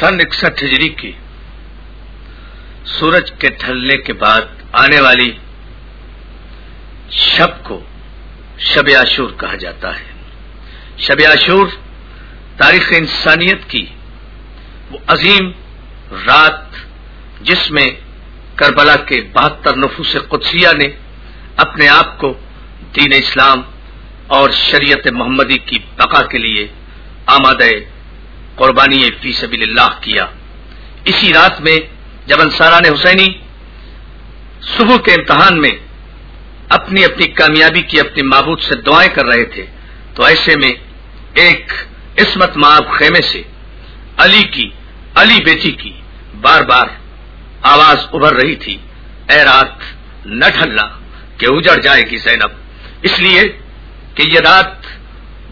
سن اکسٹھ ہجری کی سورج کے ڈھلنے کے بعد آنے والی شب کو شب عاشور کہا جاتا ہے۔ شب عاشور تاریخ انسانیت کی وہ عظیم رات جس میں کربلا کے بہتر نفوس قدسیہ نے اپنے آپ کو دین اسلام اور شریعت محمدی کی بقا کے لیے آماد قربانی فی سبیل اللہ کیا۔ اسی رات میں جب انصاران حسینی صبح کے امتحان میں اپنی اپنی کامیابی کی اپنی معبود سے دعائیں کر رہے تھے، تو ایسے میں ایک عصمت معاب خیمے سے علی کی، علی بیٹی کی بار بار آواز ابھر رہی تھی۔ اے رات، نہ ڈھلنا کہ اجڑ جائے گی زینب۔ اس لیے کہ یہ رات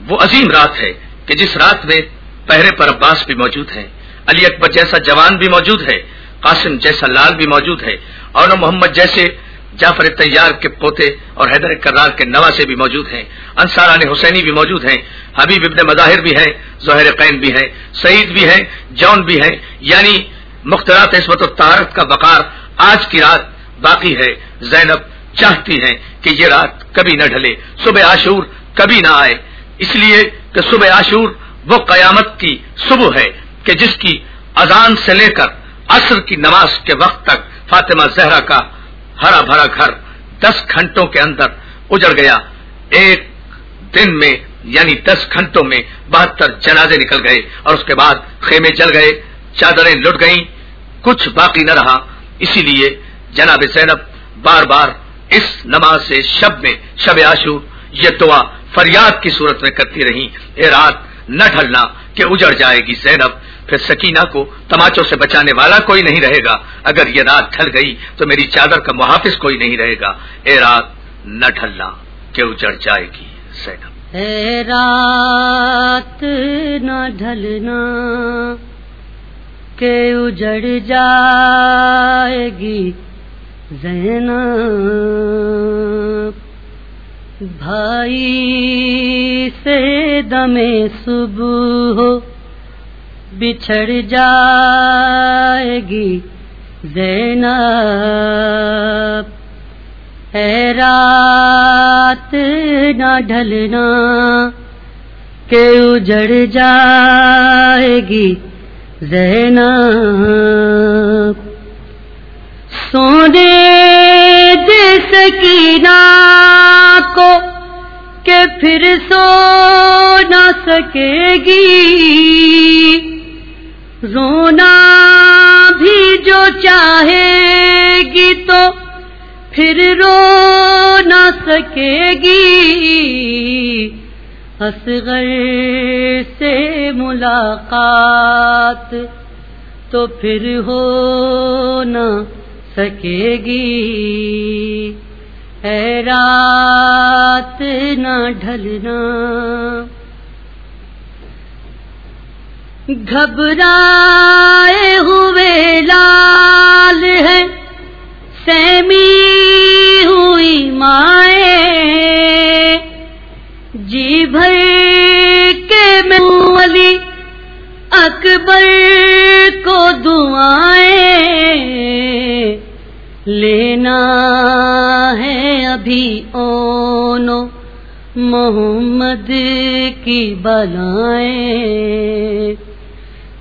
وہ عظیم رات ہے کہ جس رات میں پہرے پر عباس بھی موجود ہیں علی اکبر جیسا جوان بھی موجود ہے، قاسم جیسا لال بھی موجود ہے، اور محمد جیسے جعفر تیار کے پوتے اور حیدر کرار کے نواسے بھی موجود ہیں انصاران حسینی بھی موجود ہیں، حبیب ابن مظاہر بھی ہیں ظہر قین بھی ہیں، سعید بھی ہیں، جون بھی ہیں یعنی مختلف عصمت و تہارت کا بقار آج کی رات باقی ہے۔ زینب چاہتی ہیں کہ یہ رات کبھی نہ ڈھلے، صبح عاشور کبھی نہ آئے، اس لیے کہ صبح عاشور وہ قیامت کی صبح ہے کہ جس کی اذان سے لے کر عصر کی نماز کے وقت تک فاطمہ زہرا کا ہرا بھرا گھر دس گھنٹوں کے اندر اجڑ گیا۔ ایک دن میں یعنی دس گھنٹوں میں بہتر جنازے نکل گئے اور اس کے بعد خیمے جل گئے، چادریں لٹ گئیں۔ کچھ باقی نہ رہا۔ اسی لیے جناب زینب بار بار اس نماز سے شب میں، شب آشور یہ دعا فریاد کی صورت میں کرتی رہی۔ اے رات نہ ڈھلنا کہ اجڑ جائے گی زینب۔ پھر سکینہ کو تماچوں سے بچانے والا کوئی نہیں رہے گا۔ اگر یہ رات ڈھل گئی تو میری چادر کا محافظ کوئی نہیں رہے گا۔ اے رات نہ ڈھلنا کہ اجڑ جائے گی زینب۔ اے رات نہ ڈھلنا کہ اجڑ جائے گی زینب۔ بھائی سے دمے صبح ہو بچھڑ جائے گی زینب۔ اے رات نہ ڈھلنا کہ اجڑ جائے گی زینب۔ سونے سکینہ کو کہ پھر سو نہ سکے گی رونا بھی جو چاہے گی تو پھر رو نہ سکے گی اصغر سے ملاقات تو پھر ہو نہ سکے گی اے رات نہ ڈھلنا۔ گھبرائے ہوئے لال ہے، سیمی ہوئی مائیں۔ جی بھر کے میں اکبر کو دعائیں۔ لینا ہے ابھی اونو محمد کی بلائیں۔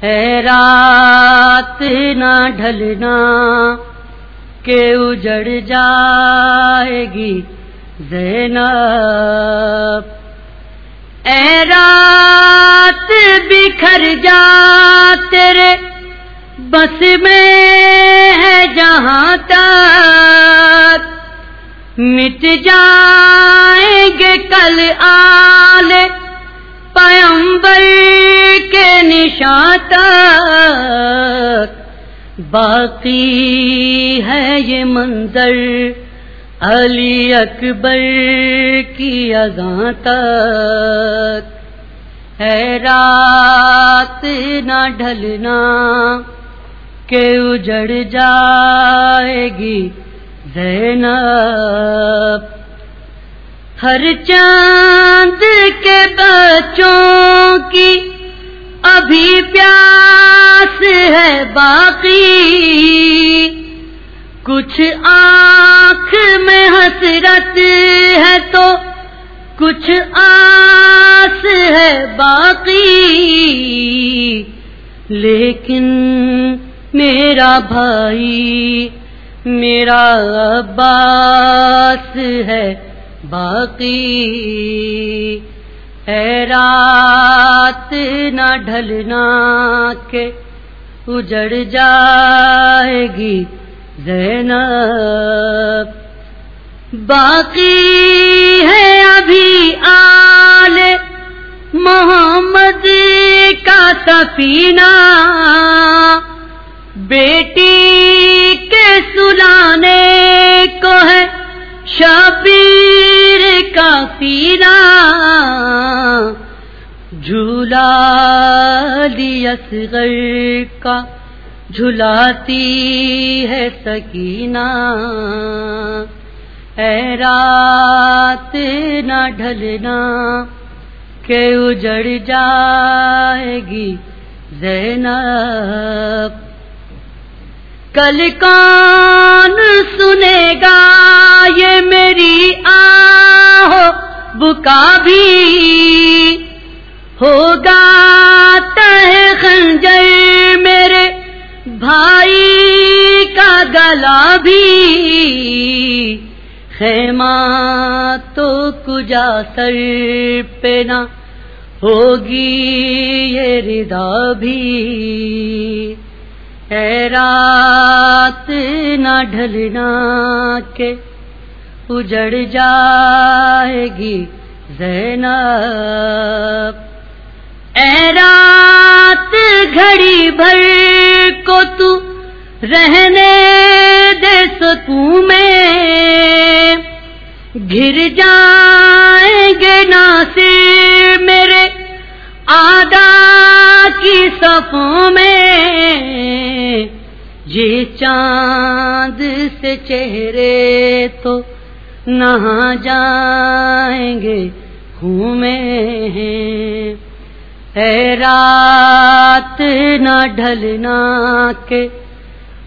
اے رات نہ ڈھلنا کہ اجڑ جائے گی زینب۔ اے رات بکھر جا تیرے بس میں ہے جہاں تک۔ مٹ جائیں گے کل آل پیمبر کے نشان تک۔ باقی ہے یہ منظر علی اکبر کی اگاں تک۔ ہے رات نہ ڈھلنا کہ اجڑ جائے گی زینب، ہر چاند کے بچوں کی ابھی پیاس باقی۔ کچھ آنکھ میں حسرت ہے تو کچھ آس ہے باقی۔ لیکن میرا بھائی میرا عباس ہے، باقی اے رات نہ ڈھلنا کے اجڑ جائے گی زینب۔ باقی ہے ابھی آل محمد کا سفینہ۔ بیٹی کے سلانے کو ہے، شبیر کا سینا جھولا اصغر کا، جھلاتی ہے سکینہ۔ اے رات نہ ڈھلنا کہ اجڑ جائے گی زینب۔ کل کون سنے گا یہ میری آہ بکا بھی ہوگا تہ خنجر میرے بھائی کا گلا بھی۔ خیمہ تو کجا سر پہ نہ ہوگی یہ ردا بھی۔ اے رات نہ ڈھلنا کے، اجڑ جائے گی زینب۔ اے رات گھڑی بھر کو تو رہنے دے سکوں میں۔ گر جائیں گے ناصر میرے آدا کی صفوں میں۔ یہ چاند سے چہرے تو نہا جائیں گے ہیں۔ اے رات نہ ڈھلنا کے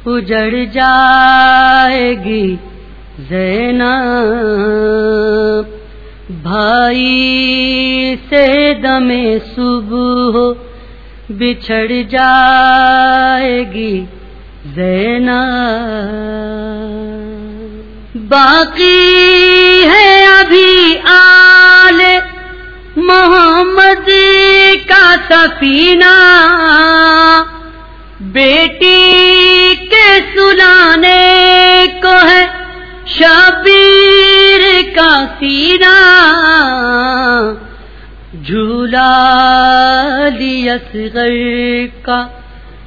اجڑ جائے گی زینا بھائی سے دمے صبح بچھڑ جائے گی زینا باقی ہے ابھی آل محمد کا سفینہ۔ بیٹی کے سلانے کو ہے شبیر کا سینہ۔ جھولا اصغر کا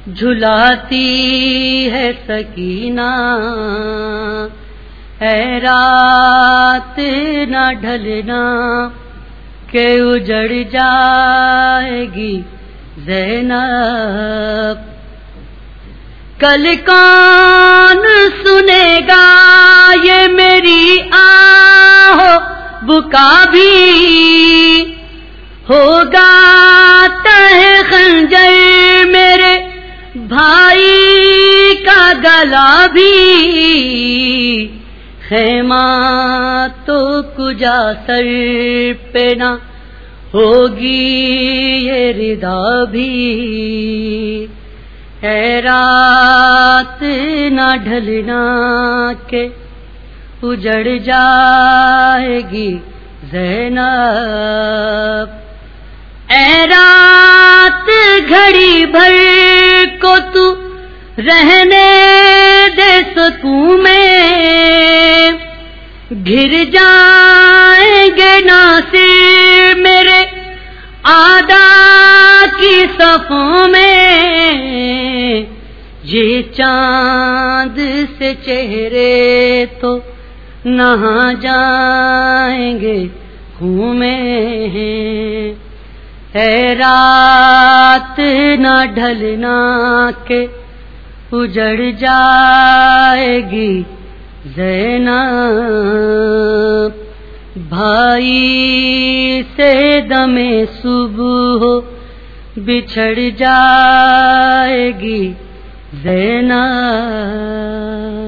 جھلاتی ہے سکینہ۔ اے رات نہ ڈھلنا کہ اجڑ جائے گی زینب۔ کل کون سنے گا یہ میری آہ بکا بھی۔ ہوگا تہ خنجر میرے بھائی کا گلا بھی خیمہ تو کجا سر پہ نہ ہوگی یہ ردا بھی اے رات نہ ڈھلنا کے اجڑ جائے گی زینب گھڑی بھر کو تو رہنے دے سکوں میں۔ گر جائیں گے ناصر میرے آدا کی صفوں میں۔ یہ چاند سے چہرے تو نہا جائیں گے ہیں اے رات نہ ڈھلنا کے اجڑ جائے گی زینا بھائی سے دمے صبح بچھڑ جائے گی زینب۔